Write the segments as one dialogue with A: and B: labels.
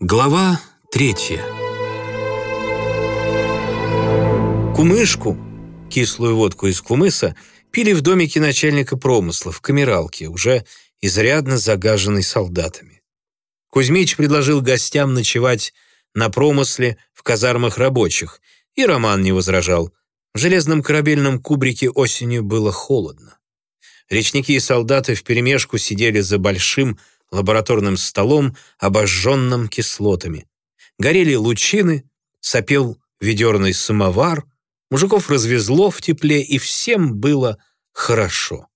A: Глава третья. Кумышку, кислую водку из кумыса, пили в домике начальника промысла в Камералке, уже изрядно загаженный солдатами. Кузьмич предложил гостям ночевать на промысле в казармах рабочих, и Роман не возражал. В железном корабельном кубрике осенью было холодно. Речники и солдаты вперемешку сидели за большим, лабораторным столом, обожженным кислотами. Горели лучины, сопел ведерный самовар, мужиков развезло в тепле, и всем было хорошо.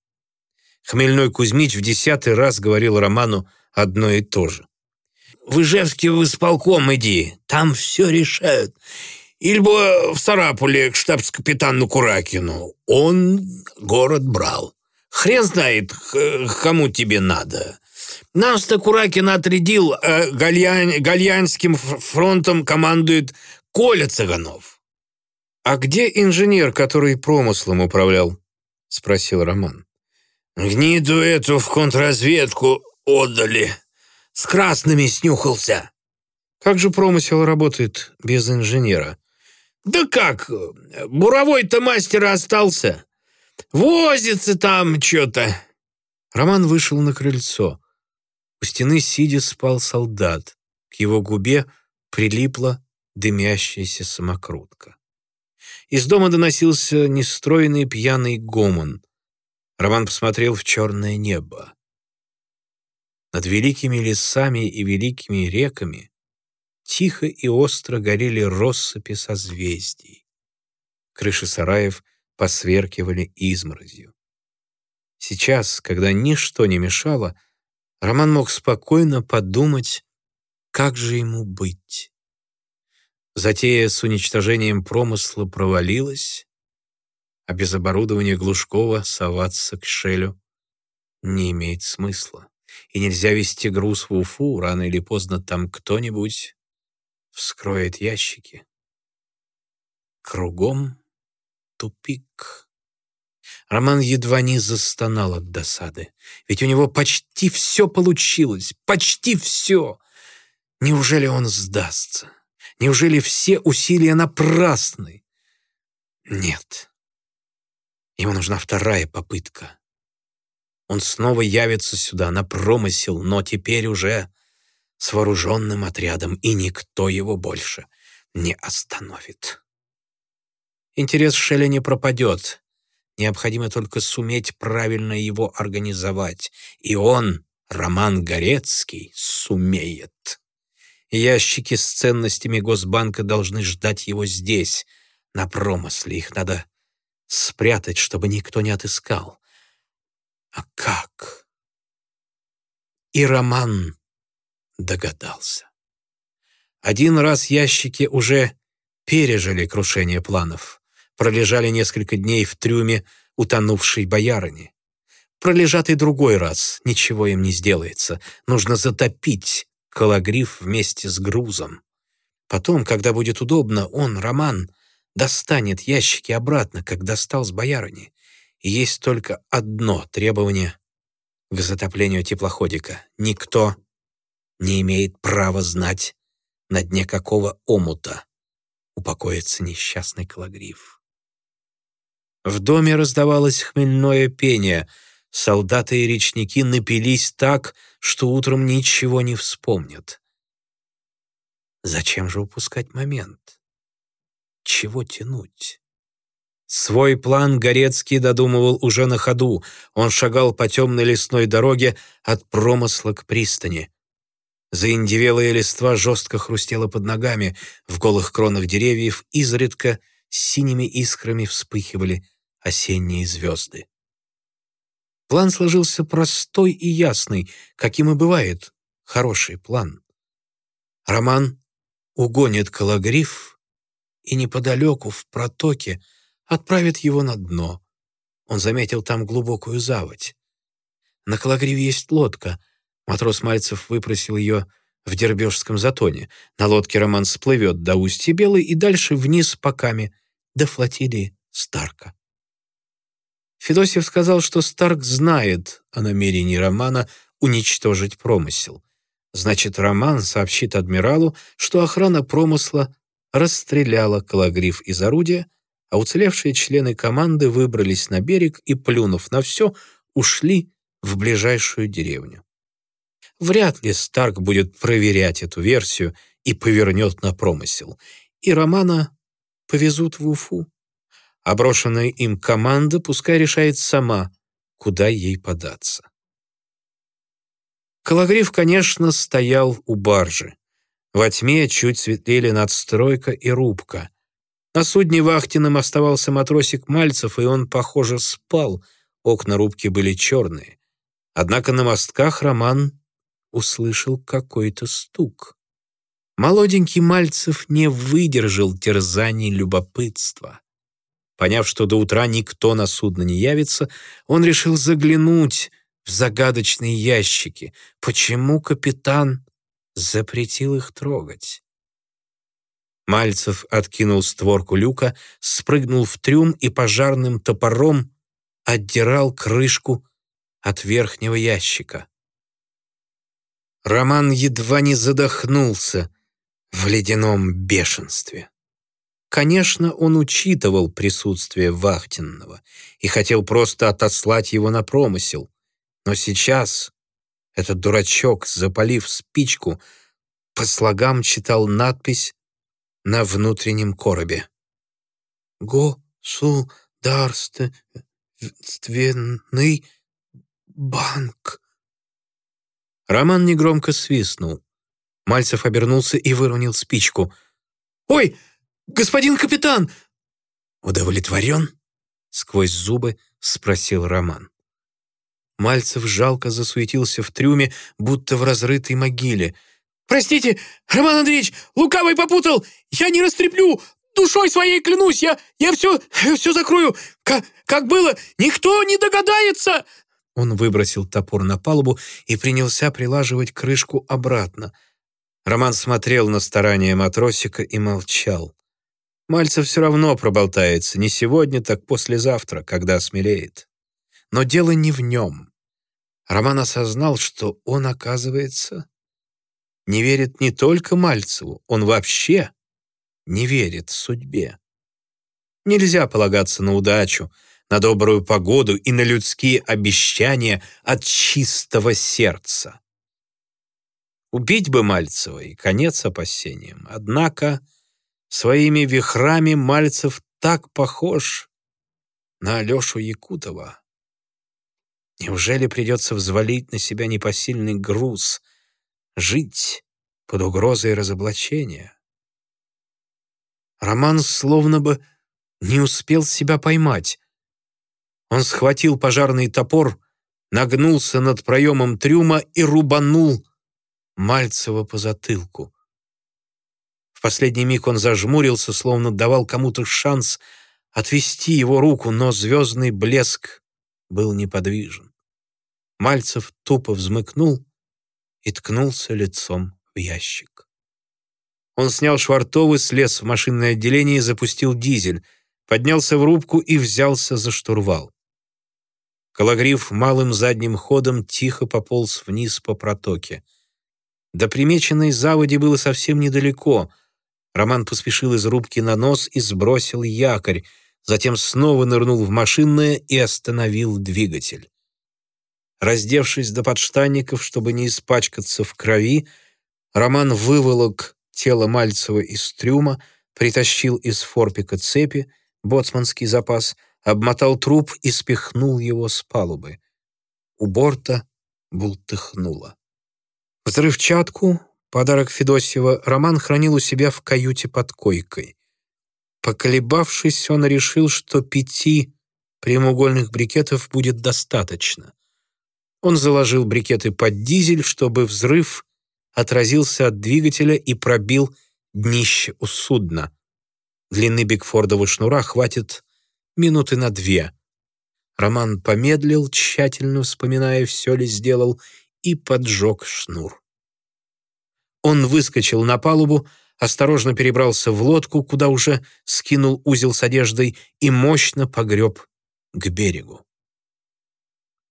A: Хмельной Кузьмич в десятый раз говорил Роману одно и то же. «В Ижевске в исполком иди, там все решают. Ильбо в Сарапуле к штабс-капитану Куракину. Он город брал. Хрен знает, кому тебе надо. Нас-то Куракин отрядил, э, Гальян, Гальянским фронтом командует Коля Цыганов.
B: «А где инженер, который промыслом управлял?» — спросил Роман.
A: «Гниду эту в контрразведку отдали. С красными снюхался».
B: «Как же промысел работает без инженера?»
A: «Да как? Буровой-то мастер остался. Возится там что-то».
B: Роман вышел на крыльцо. У стены сидя спал солдат. К его губе прилипла дымящаяся самокрутка. Из дома доносился нестройный пьяный гомон. Роман посмотрел в черное небо. Над великими лесами и великими реками тихо и остро горели россыпи созвездий. Крыши сараев посверкивали изморозью. Сейчас, когда ничто не мешало, Роман мог спокойно подумать, как же ему быть. Затея с уничтожением промысла провалилась, а без оборудования Глушкова соваться к Шелю не имеет смысла. И нельзя вести груз в Уфу, рано или поздно там кто-нибудь вскроет ящики. Кругом тупик. Роман едва не застонал от досады. Ведь у него почти все получилось. Почти все. Неужели он сдастся? Неужели все усилия напрасны? Нет. Ему нужна вторая попытка. Он снова явится сюда на промысел, но теперь уже с вооруженным отрядом, и никто его больше не остановит. Интерес Шелли не пропадет. Необходимо только суметь правильно его организовать. И он, Роман Горецкий, сумеет. Ящики с ценностями Госбанка должны ждать его здесь, на промысле. Их надо спрятать, чтобы никто не отыскал. А как? И Роман догадался. Один раз ящики уже пережили крушение планов пролежали несколько дней в трюме утонувшей боярыни. Пролежат и другой раз, ничего им не сделается. Нужно затопить кологриф вместе с грузом. Потом, когда будет удобно, он, Роман, достанет ящики обратно, как достал с боярыни. И есть только одно требование к затоплению теплоходика. Никто не имеет права знать, на дне какого омута упокоится несчастный кологриф. В доме раздавалось хмельное пение. Солдаты и речники напились так, что утром ничего не вспомнят. Зачем же упускать момент? Чего тянуть? Свой план Горецкий додумывал уже на ходу. Он шагал по темной лесной дороге от промысла к пристани. Заиндевелая листва жестко хрустела под ногами, в голых кронах деревьев изредка синими искрами вспыхивали осенние звезды. План сложился простой и ясный, каким и бывает хороший план. Роман угонит кологриф и неподалеку в протоке отправит его на дно. Он заметил там глубокую заводь. На кологриве есть лодка. Матрос Мальцев выпросил ее в Дербежском затоне. На лодке Роман сплывет до устья Белой и дальше вниз по каме до флотилии Старка. Федосев сказал, что Старк знает о намерении Романа уничтожить промысел.
A: Значит, Роман сообщит адмиралу, что охрана промысла расстреляла кологриф из орудия, а уцелевшие члены команды выбрались на берег и, плюнув на все, ушли в ближайшую деревню. Вряд ли Старк будет проверять эту версию и повернет на промысел, и Романа повезут в Уфу. А брошенная им команда пускай решает сама, куда ей податься. Кологриф, конечно, стоял у баржи. Во тьме чуть светлели надстройка и рубка. На судне вахтенным оставался матросик Мальцев, и он, похоже, спал. Окна рубки были черные. Однако на мостках Роман услышал какой-то стук. Молоденький Мальцев не выдержал терзаний любопытства. Поняв, что до утра никто на судно не явится, он решил заглянуть в загадочные ящики. Почему капитан запретил их трогать? Мальцев откинул створку люка, спрыгнул в трюм и пожарным топором отдирал крышку от верхнего ящика. Роман едва не задохнулся в ледяном бешенстве. Конечно, он учитывал присутствие Вахтенного и хотел просто отослать его на промысел. Но сейчас этот дурачок, запалив спичку, по слогам читал надпись на внутреннем коробе. «Государственный банк». Роман негромко свистнул. Мальцев обернулся и выронил спичку. «Ой, господин капитан!» «Удовлетворен?» — сквозь зубы спросил Роман. Мальцев жалко засуетился в трюме, будто в разрытой могиле. «Простите, Роман Андреевич, лукавый попутал! Я не растреплю! Душой своей клянусь! Я, я все, все закрою! Как, как было, никто не догадается!» Он выбросил топор на палубу и принялся прилаживать крышку обратно. Роман смотрел на старания матросика и молчал. Мальцев все равно проболтается, не сегодня, так послезавтра, когда смелеет. Но дело не в нем. Роман осознал, что он, оказывается, не верит не только Мальцеву, он вообще не верит судьбе. Нельзя полагаться на удачу, на добрую погоду и на людские обещания от чистого сердца. Убить бы Мальцева и конец опасениям. Однако своими вихрами Мальцев так похож на Алешу Якутова. Неужели придется взвалить на себя непосильный груз, жить под угрозой разоблачения? Роман словно бы не успел себя поймать. Он схватил пожарный топор, нагнулся над проемом трюма и рубанул Мальцева по затылку. В последний миг он зажмурился, словно давал кому-то шанс отвести его руку, но звездный блеск был неподвижен. Мальцев тупо взмыкнул и ткнулся лицом в ящик. Он снял швартовы, слез в машинное отделение и запустил дизель, поднялся в рубку и взялся за штурвал. Кологриф малым задним ходом тихо пополз вниз по протоке. До примеченной заводи было совсем недалеко. Роман поспешил из рубки на нос и сбросил якорь, затем снова нырнул в машинное и остановил двигатель. Раздевшись до подштанников, чтобы не испачкаться в крови, Роман выволок тело Мальцева из трюма, притащил из форпика цепи, боцманский запас, обмотал труп и спихнул его с палубы. У борта бултыхнуло. Взрывчатку, подарок Федосева, Роман хранил у себя в каюте под койкой. Поколебавшись, он решил, что пяти прямоугольных брикетов будет достаточно. Он заложил брикеты под дизель, чтобы взрыв отразился от двигателя и пробил днище у судна. Длины Бигфордова шнура хватит минуты на две. Роман помедлил, тщательно вспоминая, все ли сделал, и поджег шнур. Он выскочил на палубу, осторожно перебрался в лодку, куда уже скинул узел с одеждой и мощно погреб к берегу.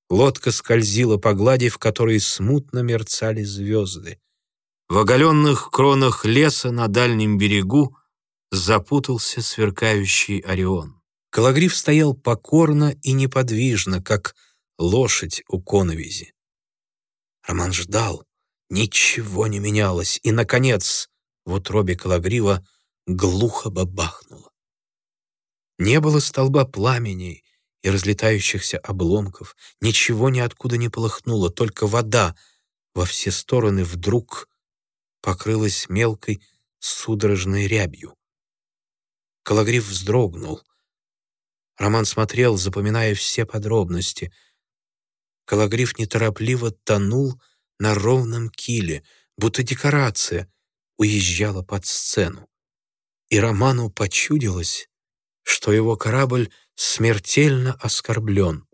A: Лодка скользила по глади, в которой смутно мерцали звезды. В оголенных кронах леса на дальнем берегу запутался сверкающий Орион. Калагриф стоял покорно и неподвижно, как лошадь у коновизи. Роман ждал, ничего не менялось, и, наконец, в утробе Калагрива глухо бабахнуло. Не было столба пламени и разлетающихся обломков, ничего ниоткуда не полыхнуло, только вода во все стороны вдруг покрылась мелкой судорожной рябью. Калагриф вздрогнул. Роман смотрел, запоминая все подробности. Калагриф неторопливо тонул на ровном киле, будто декорация уезжала под сцену. И Роману почудилось, что его корабль смертельно оскорблен.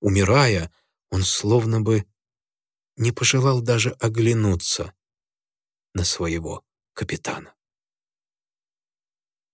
A: Умирая, он словно бы не пожелал даже оглянуться на своего капитана.